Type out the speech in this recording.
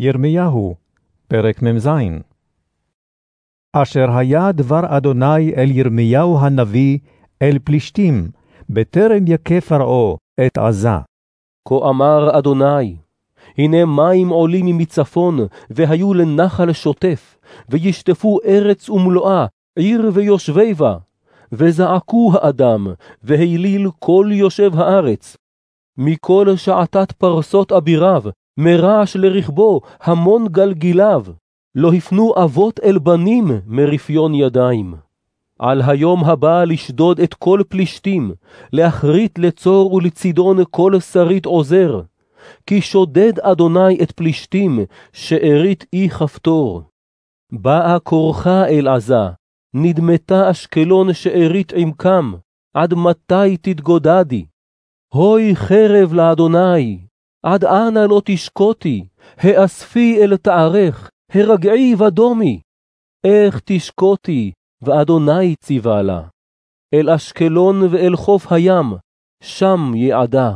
ירמיהו, פרק מ"ז אשר היה דבר אדוני אל ירמיהו הנביא, אל פלישתים, בטרם יכה פרעה את עזה. כה אמר אדוני, הנה מים עולים מצפון, והיו לנחל שוטף, וישטפו ארץ ומלואה, עיר ויושבי בה. וזעקו האדם, והיליל כל יושב הארץ. מכל שעתת פרסות אביריו, מרעש לרכבו, המון גלגיליו. לא הפנו אבות אל בנים מרפיון ידיים. על היום הבא לשדוד את כל פלישתים, להכרית לצור ולצידון כל שרית עוזר. כי שודד אדוני את פלישתים, שארית אי כפתור. באה כורחה אל עזה, נדמתה אשקלון שארית עמקם, עד מתי תתגודדי? הוי חרב לאדוני, עד אנה לא תשקוטי, האספי אל תערך, הרגעי ודומי. איך תשקוטי, ואדוני ציווה לה. אל אשקלון ואל חוף הים, שם יעדה.